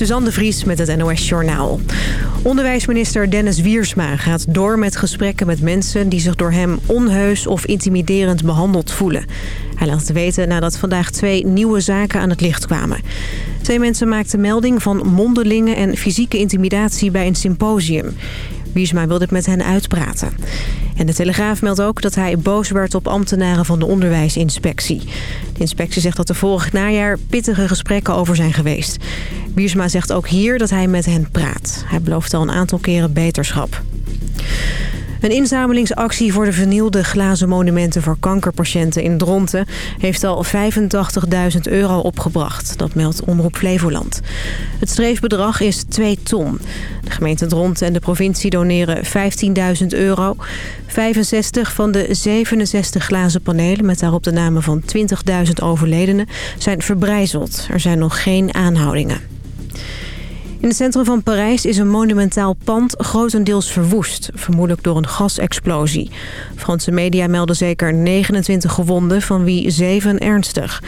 Suzanne de Vries met het NOS Journaal. Onderwijsminister Dennis Wiersma gaat door met gesprekken met mensen... die zich door hem onheus of intimiderend behandeld voelen. Hij laat het weten nadat vandaag twee nieuwe zaken aan het licht kwamen. Twee mensen maakten melding van mondelingen en fysieke intimidatie bij een symposium. Wiersma wil dit met hen uitpraten. En de Telegraaf meldt ook dat hij boos werd op ambtenaren van de onderwijsinspectie. De inspectie zegt dat er vorig najaar pittige gesprekken over zijn geweest. Wiersma zegt ook hier dat hij met hen praat. Hij belooft al een aantal keren beterschap. Een inzamelingsactie voor de vernielde glazen monumenten voor kankerpatiënten in Dronten heeft al 85.000 euro opgebracht. Dat meldt Omroep Flevoland. Het streefbedrag is 2 ton. De gemeente Dronten en de provincie doneren 15.000 euro. 65 van de 67 glazen panelen met daarop de namen van 20.000 overledenen zijn verbrijzeld. Er zijn nog geen aanhoudingen. In het centrum van Parijs is een monumentaal pand grotendeels verwoest. Vermoedelijk door een gasexplosie. Franse media melden zeker 29 gewonden, van wie 7 ernstig.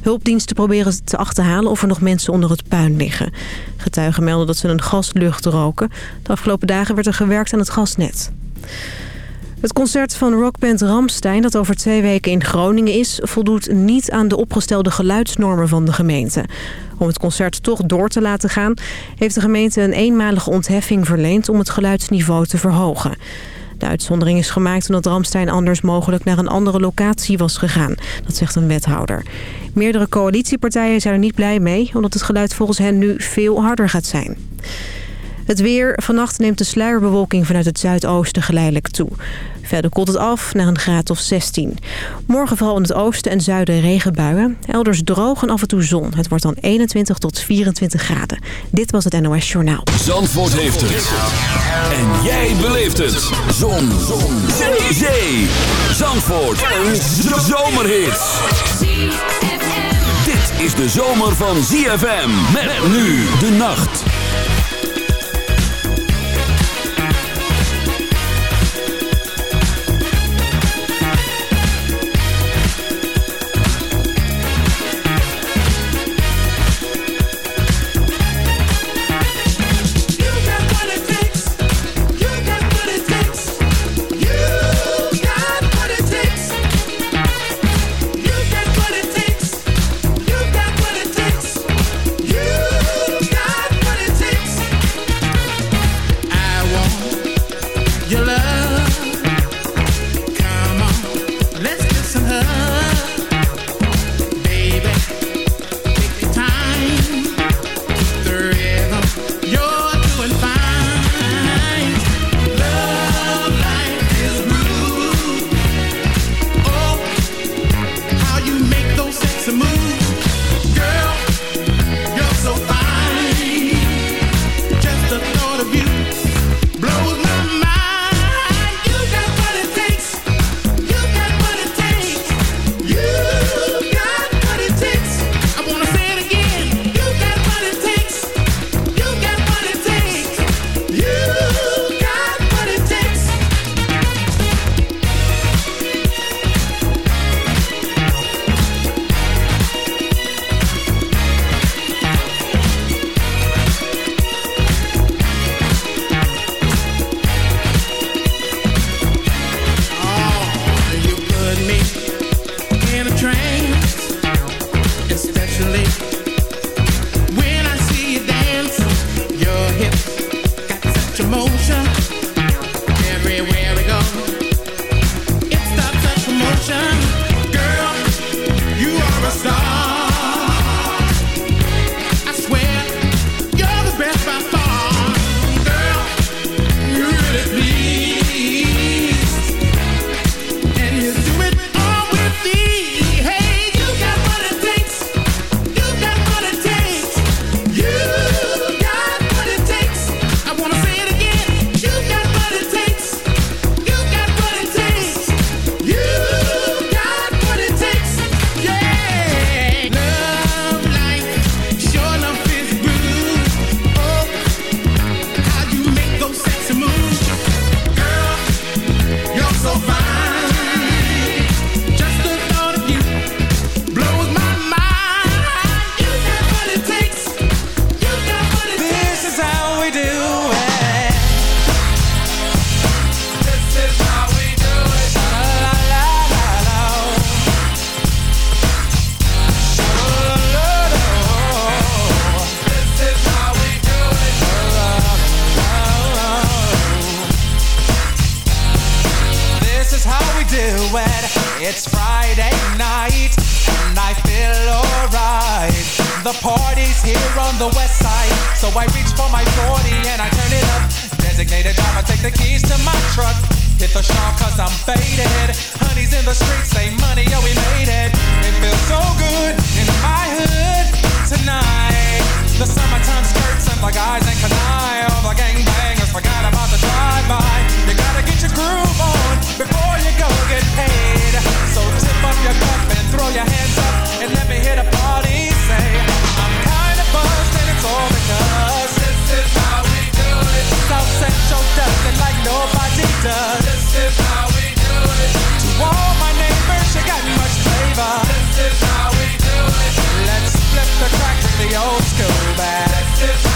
Hulpdiensten proberen te achterhalen of er nog mensen onder het puin liggen. Getuigen melden dat ze een gaslucht roken. De afgelopen dagen werd er gewerkt aan het gasnet. Het concert van rockband Ramstein, dat over twee weken in Groningen is... voldoet niet aan de opgestelde geluidsnormen van de gemeente. Om het concert toch door te laten gaan... heeft de gemeente een eenmalige ontheffing verleend om het geluidsniveau te verhogen. De uitzondering is gemaakt omdat Ramstein anders mogelijk naar een andere locatie was gegaan. Dat zegt een wethouder. Meerdere coalitiepartijen zijn er niet blij mee... omdat het geluid volgens hen nu veel harder gaat zijn. Het weer. Vannacht neemt de sluierbewolking vanuit het zuidoosten geleidelijk toe. Verder koelt het af naar een graad of 16. Morgen vooral in het oosten en zuiden regenbuien. Elders droog en af en toe zon. Het wordt dan 21 tot 24 graden. Dit was het NOS Journaal. Zandvoort heeft het. En jij beleeft het. Zon. zon. Zee. Zee. Zandvoort. Een zomerhit. Dit is de zomer van ZFM. Met nu de nacht. Cause I'm faded. Honey's in the streets, say money, yo, we made it. It feels so good in my hood tonight. The summertime skirts and the guys ain't canine. All the gangbangers forgot about the drive-by. You gotta get your groove on before you go get paid. So tip up your cup and throw your hands up and let me hit a party. Say, I'm kinda buzzed and it's all because this is how we do it. South Central does nobody does. This is how we do it. To all my neighbors, you got much flavor. This is how we do it. Let's flip the crack with the old school bag.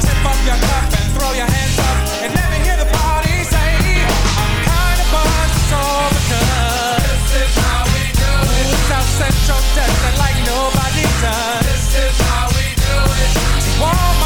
up your cup and throw your hands up and let me hear the party say, I'm all because this is how we do it. South Central does it like nobody does. This is how we do it.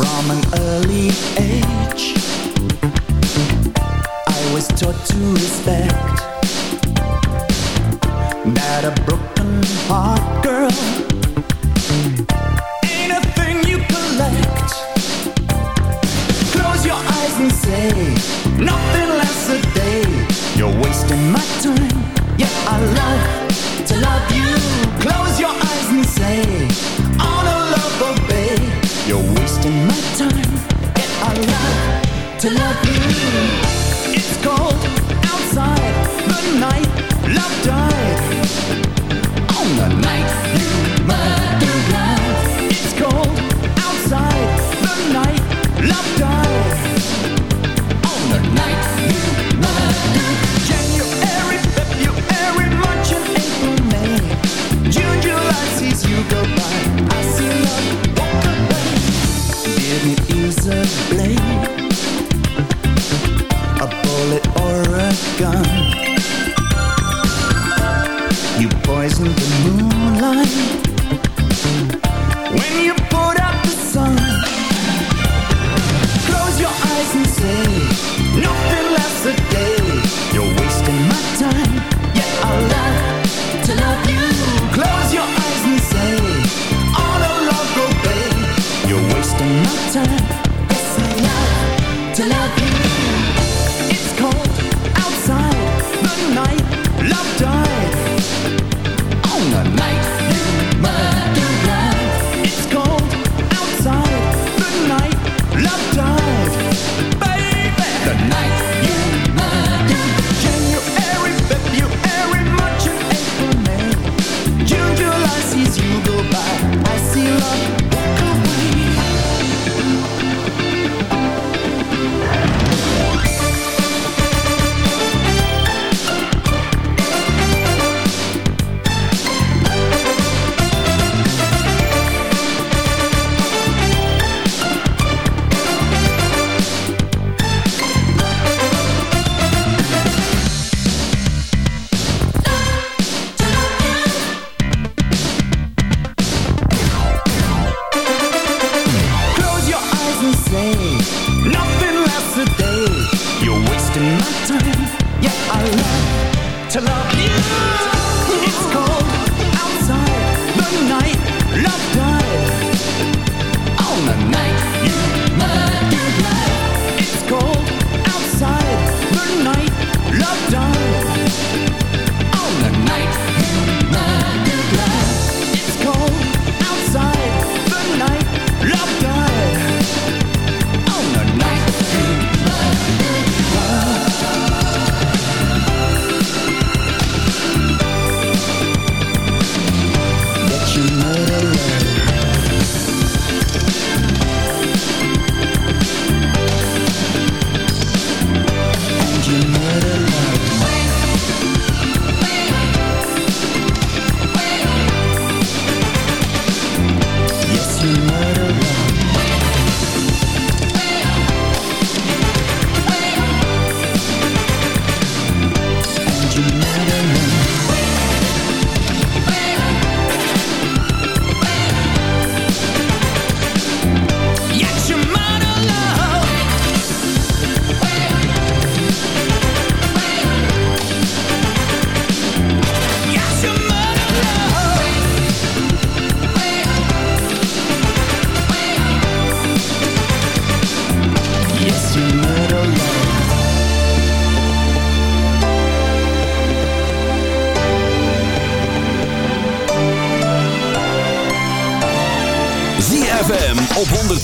from an early age.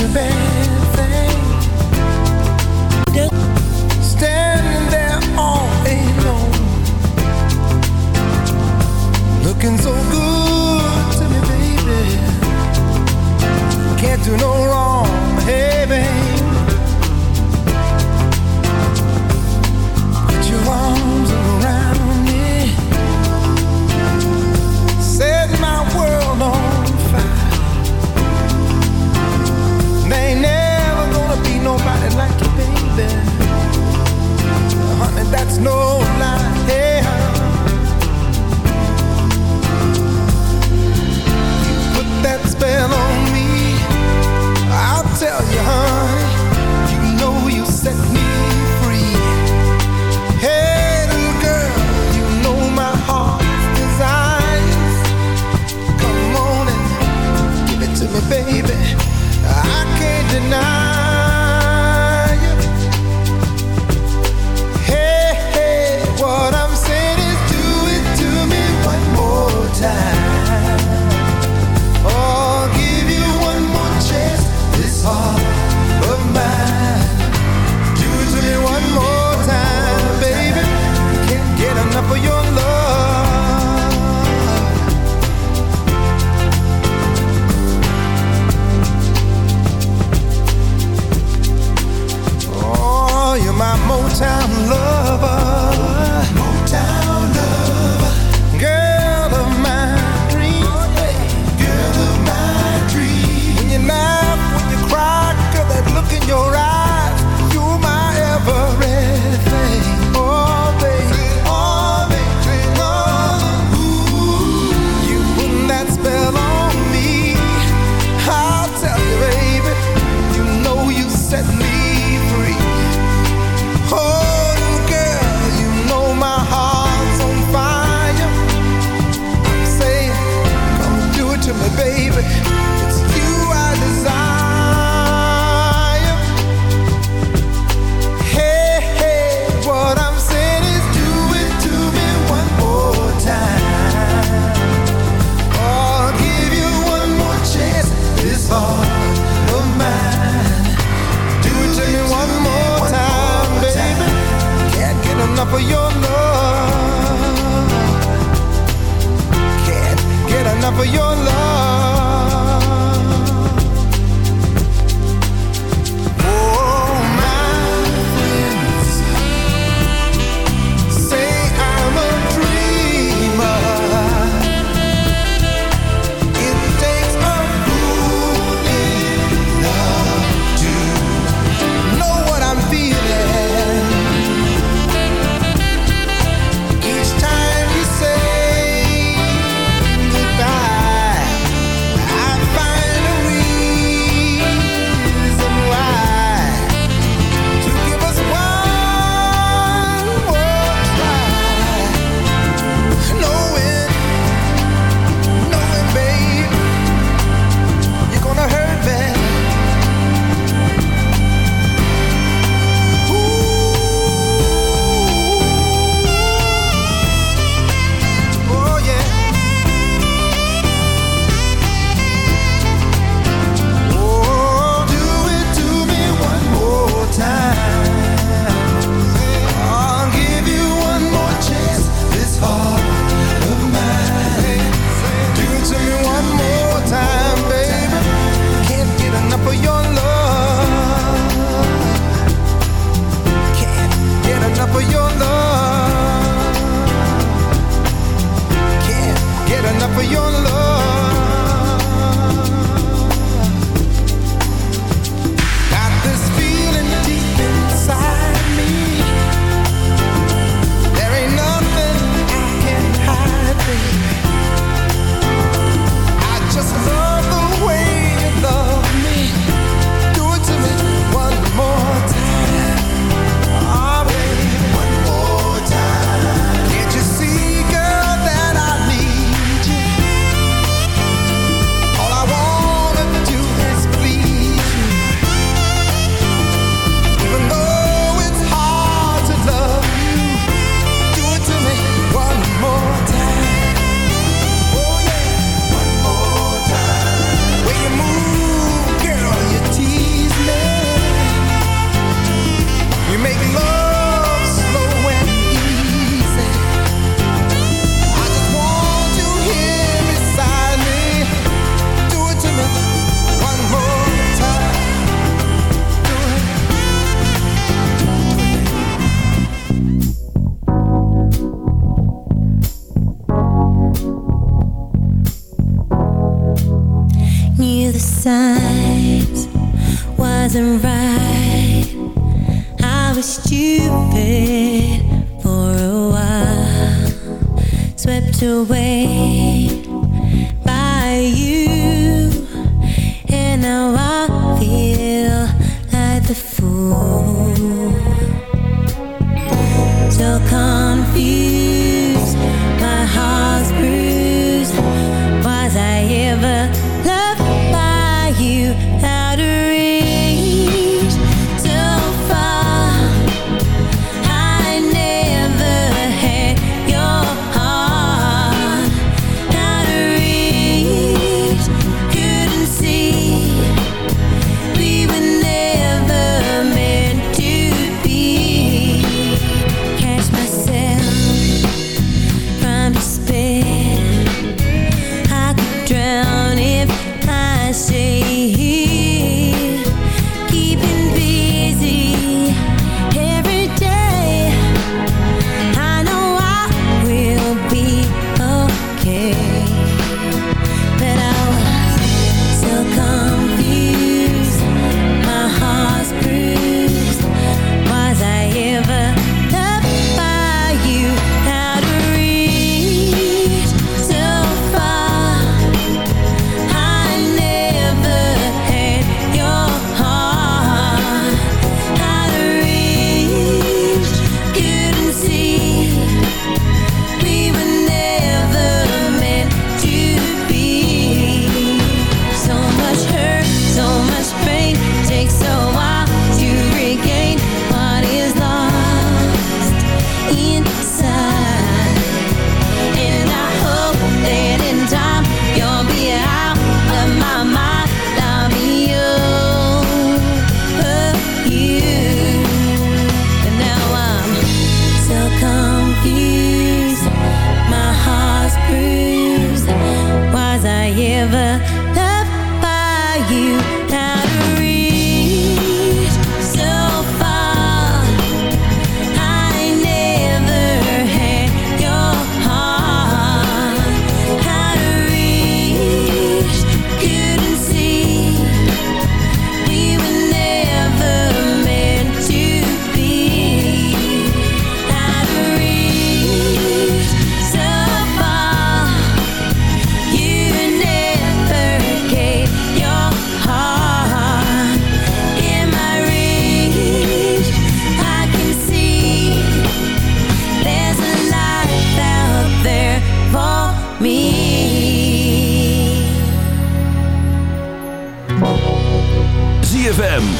you, babe. for your love.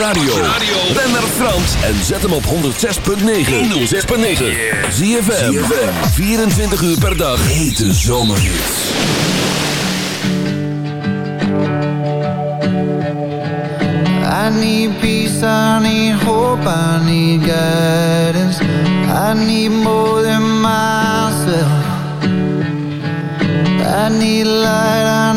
radio. Ben naar Frans en zet hem op 106.9. 106.9. Zie 24 uur per dag. Hete zomer. I need peace, I need hope, I need guidance. I need more than myself. I need light, I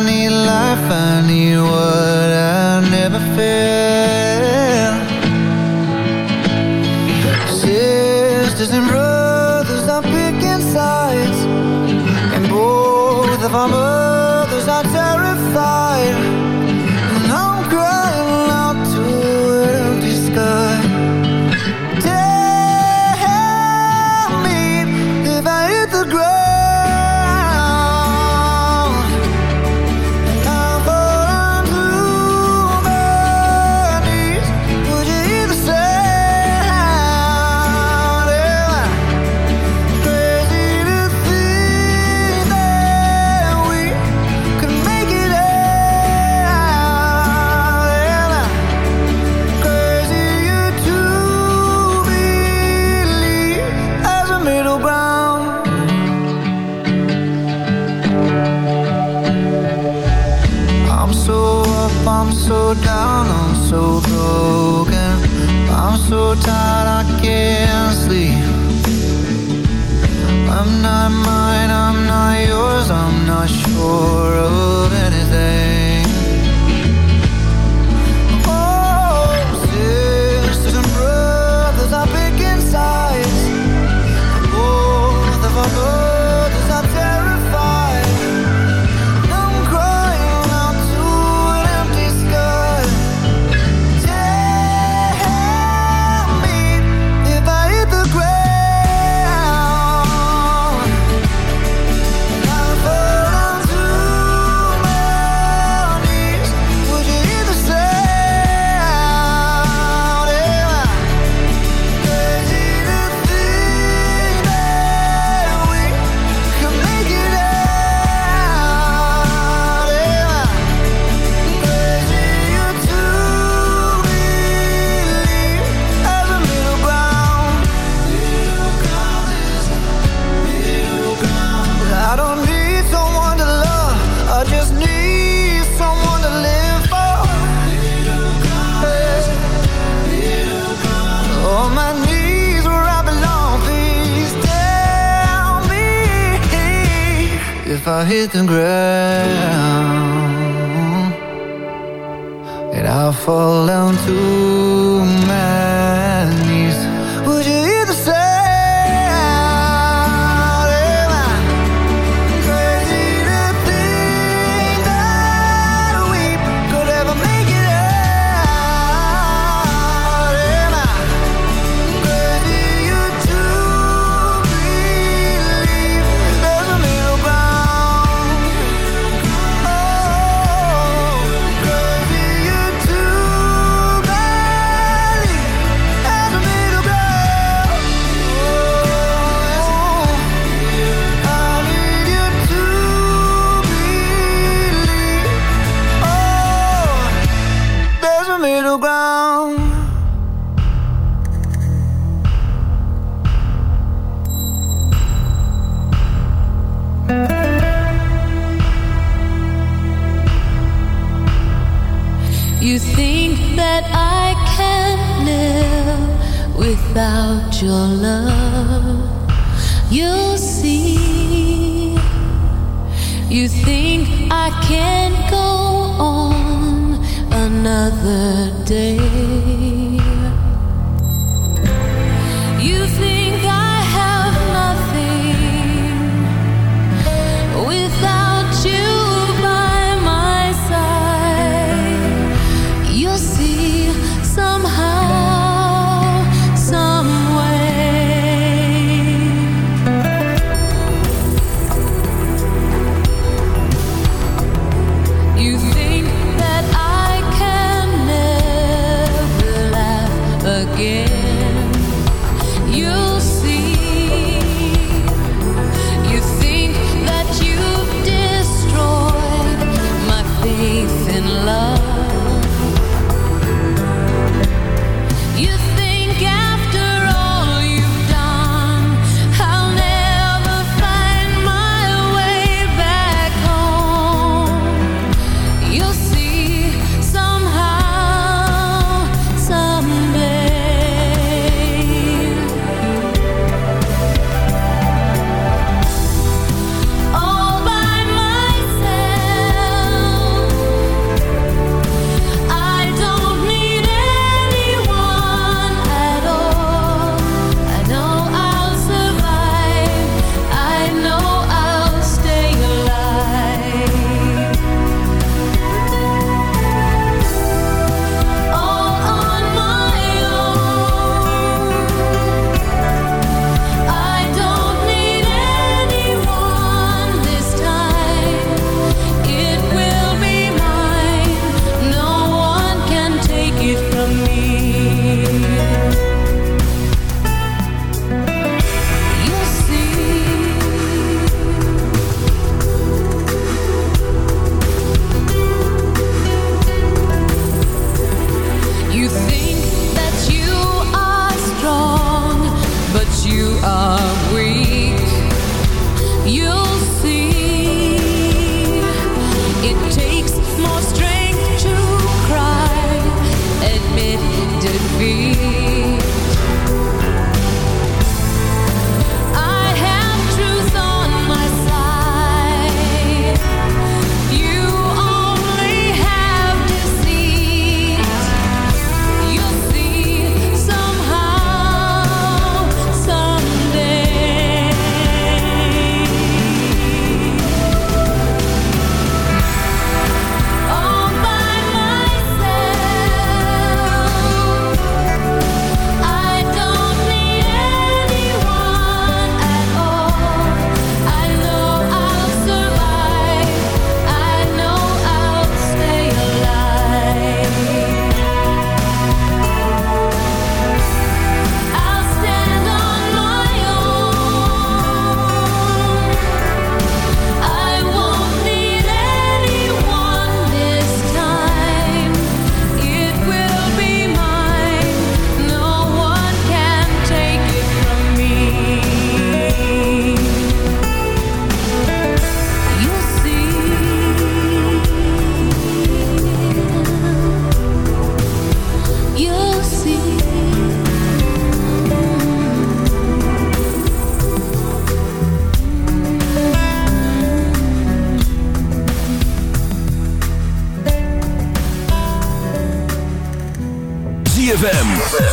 if I hit the ground and I fall down too.